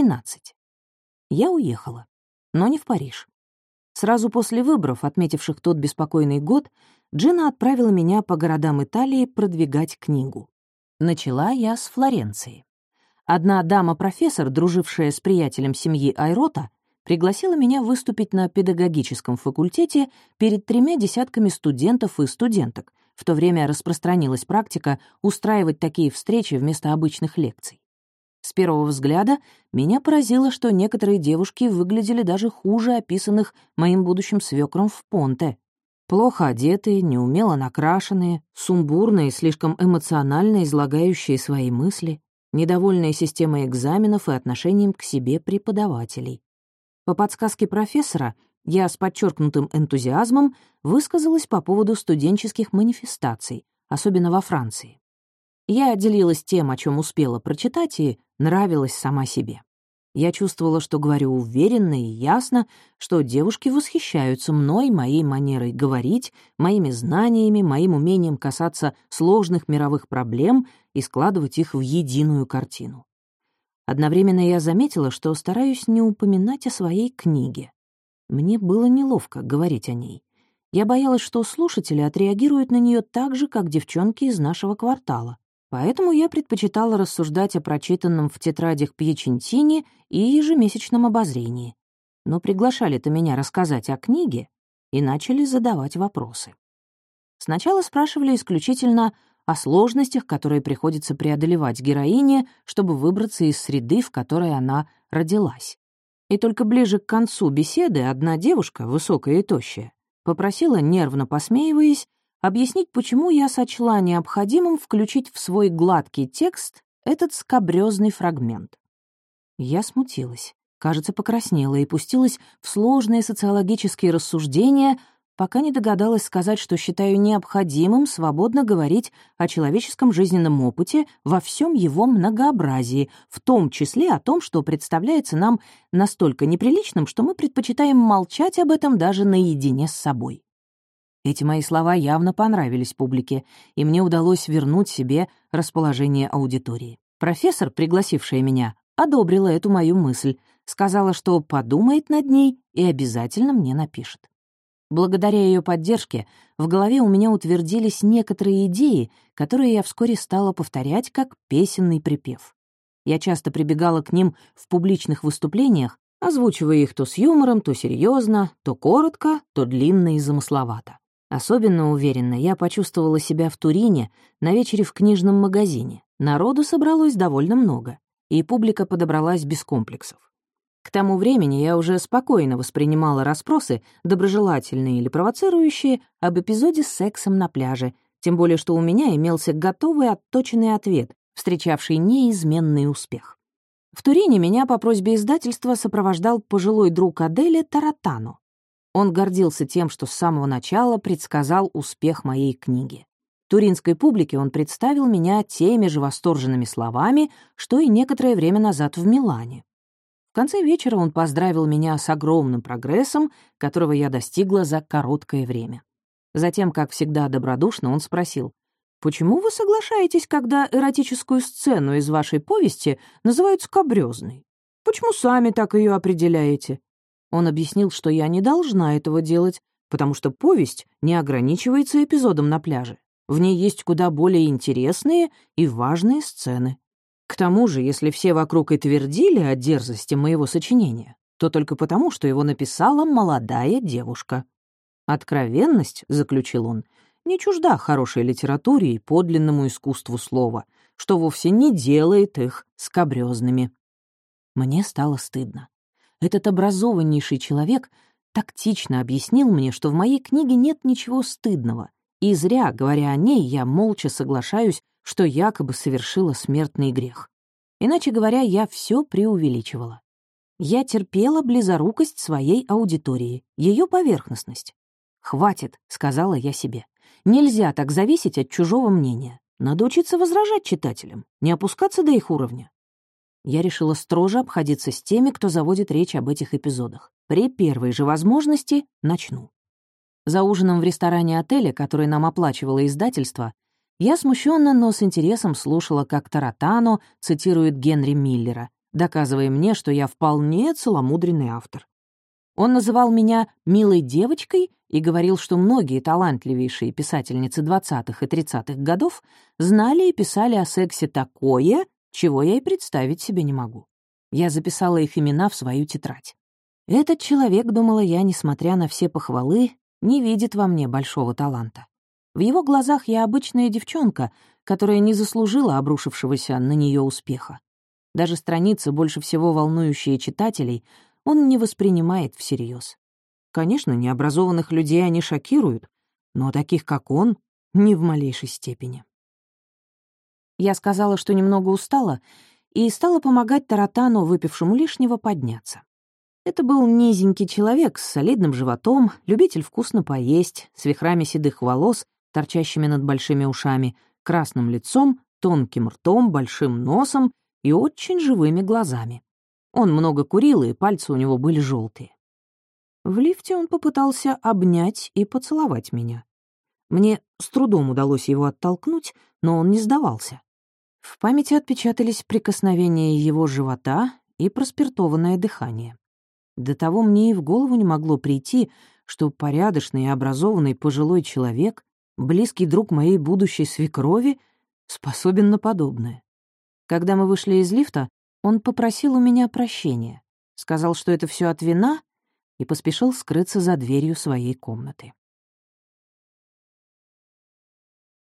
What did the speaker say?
13. Я уехала, но не в Париж. Сразу после выборов, отметивших тот беспокойный год, Джина отправила меня по городам Италии продвигать книгу. Начала я с Флоренции. Одна дама-профессор, дружившая с приятелем семьи Айрота, пригласила меня выступить на педагогическом факультете перед тремя десятками студентов и студенток. В то время распространилась практика устраивать такие встречи вместо обычных лекций. С первого взгляда меня поразило, что некоторые девушки выглядели даже хуже описанных моим будущим свекром в Понте. Плохо одетые, неумело накрашенные, сумбурные, слишком эмоционально излагающие свои мысли, недовольные системой экзаменов и отношением к себе преподавателей. По подсказке профессора я с подчеркнутым энтузиазмом высказалась по поводу студенческих манифестаций, особенно во Франции. Я делилась тем, о чем успела прочитать, и нравилась сама себе. Я чувствовала, что говорю уверенно и ясно, что девушки восхищаются мной, моей манерой говорить, моими знаниями, моим умением касаться сложных мировых проблем и складывать их в единую картину. Одновременно я заметила, что стараюсь не упоминать о своей книге. Мне было неловко говорить о ней. Я боялась, что слушатели отреагируют на нее так же, как девчонки из нашего квартала. Поэтому я предпочитала рассуждать о прочитанном в тетрадях Пьячентини и ежемесячном обозрении. Но приглашали-то меня рассказать о книге и начали задавать вопросы. Сначала спрашивали исключительно о сложностях, которые приходится преодолевать героине, чтобы выбраться из среды, в которой она родилась. И только ближе к концу беседы одна девушка, высокая и тощая, попросила, нервно посмеиваясь, объяснить, почему я сочла необходимым включить в свой гладкий текст этот скобрёзный фрагмент. Я смутилась, кажется, покраснела и пустилась в сложные социологические рассуждения, пока не догадалась сказать, что считаю необходимым свободно говорить о человеческом жизненном опыте во всем его многообразии, в том числе о том, что представляется нам настолько неприличным, что мы предпочитаем молчать об этом даже наедине с собой. Эти мои слова явно понравились публике, и мне удалось вернуть себе расположение аудитории. Профессор, пригласившая меня, одобрила эту мою мысль, сказала, что подумает над ней и обязательно мне напишет. Благодаря ее поддержке в голове у меня утвердились некоторые идеи, которые я вскоре стала повторять как песенный припев. Я часто прибегала к ним в публичных выступлениях, озвучивая их то с юмором, то серьезно, то коротко, то длинно и замысловато. Особенно уверенно я почувствовала себя в Турине на вечере в книжном магазине. Народу собралось довольно много, и публика подобралась без комплексов. К тому времени я уже спокойно воспринимала расспросы, доброжелательные или провоцирующие, об эпизоде с сексом на пляже, тем более что у меня имелся готовый отточенный ответ, встречавший неизменный успех. В Турине меня по просьбе издательства сопровождал пожилой друг Адели Таратано, он гордился тем, что с самого начала предсказал успех моей книги. Туринской публике он представил меня теми же восторженными словами, что и некоторое время назад в Милане. В конце вечера он поздравил меня с огромным прогрессом, которого я достигла за короткое время. Затем, как всегда добродушно, он спросил, «Почему вы соглашаетесь, когда эротическую сцену из вашей повести называют скобрёзной? Почему сами так ее определяете? Он объяснил, что я не должна этого делать, потому что повесть не ограничивается эпизодом на пляже. В ней есть куда более интересные и важные сцены. К тому же, если все вокруг и твердили о дерзости моего сочинения, то только потому, что его написала молодая девушка. «Откровенность», — заключил он, — «не чужда хорошей литературе и подлинному искусству слова, что вовсе не делает их скобрёзными». Мне стало стыдно. Этот образованнейший человек тактично объяснил мне, что в моей книге нет ничего стыдного, и зря, говоря о ней, я молча соглашаюсь, что якобы совершила смертный грех. Иначе говоря, я все преувеличивала. Я терпела близорукость своей аудитории, ее поверхностность. «Хватит», — сказала я себе. «Нельзя так зависеть от чужого мнения. Надо учиться возражать читателям, не опускаться до их уровня я решила строже обходиться с теми, кто заводит речь об этих эпизодах. При первой же возможности начну. За ужином в ресторане отеля, который нам оплачивало издательство, я смущенно, но с интересом слушала, как Таратано цитирует Генри Миллера, доказывая мне, что я вполне целомудренный автор. Он называл меня «милой девочкой» и говорил, что многие талантливейшие писательницы 20-х и 30-х годов знали и писали о сексе такое, чего я и представить себе не могу. Я записала их имена в свою тетрадь. Этот человек, думала я, несмотря на все похвалы, не видит во мне большого таланта. В его глазах я обычная девчонка, которая не заслужила обрушившегося на нее успеха. Даже страницы, больше всего волнующие читателей, он не воспринимает всерьез. Конечно, необразованных людей они шокируют, но таких, как он, ни в малейшей степени. Я сказала, что немного устала, и стала помогать Таратану, выпившему лишнего, подняться. Это был низенький человек с солидным животом, любитель вкусно поесть, с вихрами седых волос, торчащими над большими ушами, красным лицом, тонким ртом, большим носом и очень живыми глазами. Он много курил, и пальцы у него были желтые. В лифте он попытался обнять и поцеловать меня. Мне с трудом удалось его оттолкнуть, но он не сдавался. В памяти отпечатались прикосновения его живота и проспиртованное дыхание. До того мне и в голову не могло прийти, что порядочный и образованный пожилой человек, близкий друг моей будущей свекрови, способен на подобное. Когда мы вышли из лифта, он попросил у меня прощения, сказал, что это все от вина, и поспешил скрыться за дверью своей комнаты.